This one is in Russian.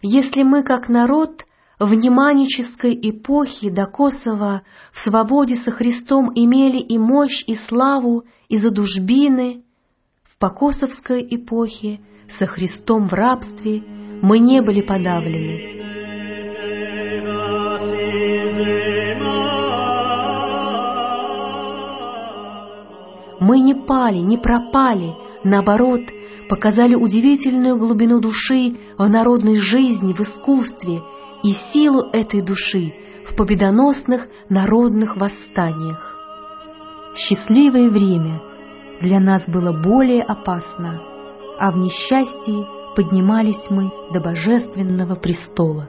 Если мы, как народ, в неманической эпохе до Косово в свободе со Христом имели и мощь, и славу, и задужбины, в покосовской эпохе со Христом в рабстве мы не были подавлены. Мы не пали, не пропали, наоборот, показали удивительную глубину души в народной жизни, в искусстве и силу этой души в победоносных народных восстаниях. Счастливое время для нас было более опасно, а в несчастье поднимались мы до божественного престола.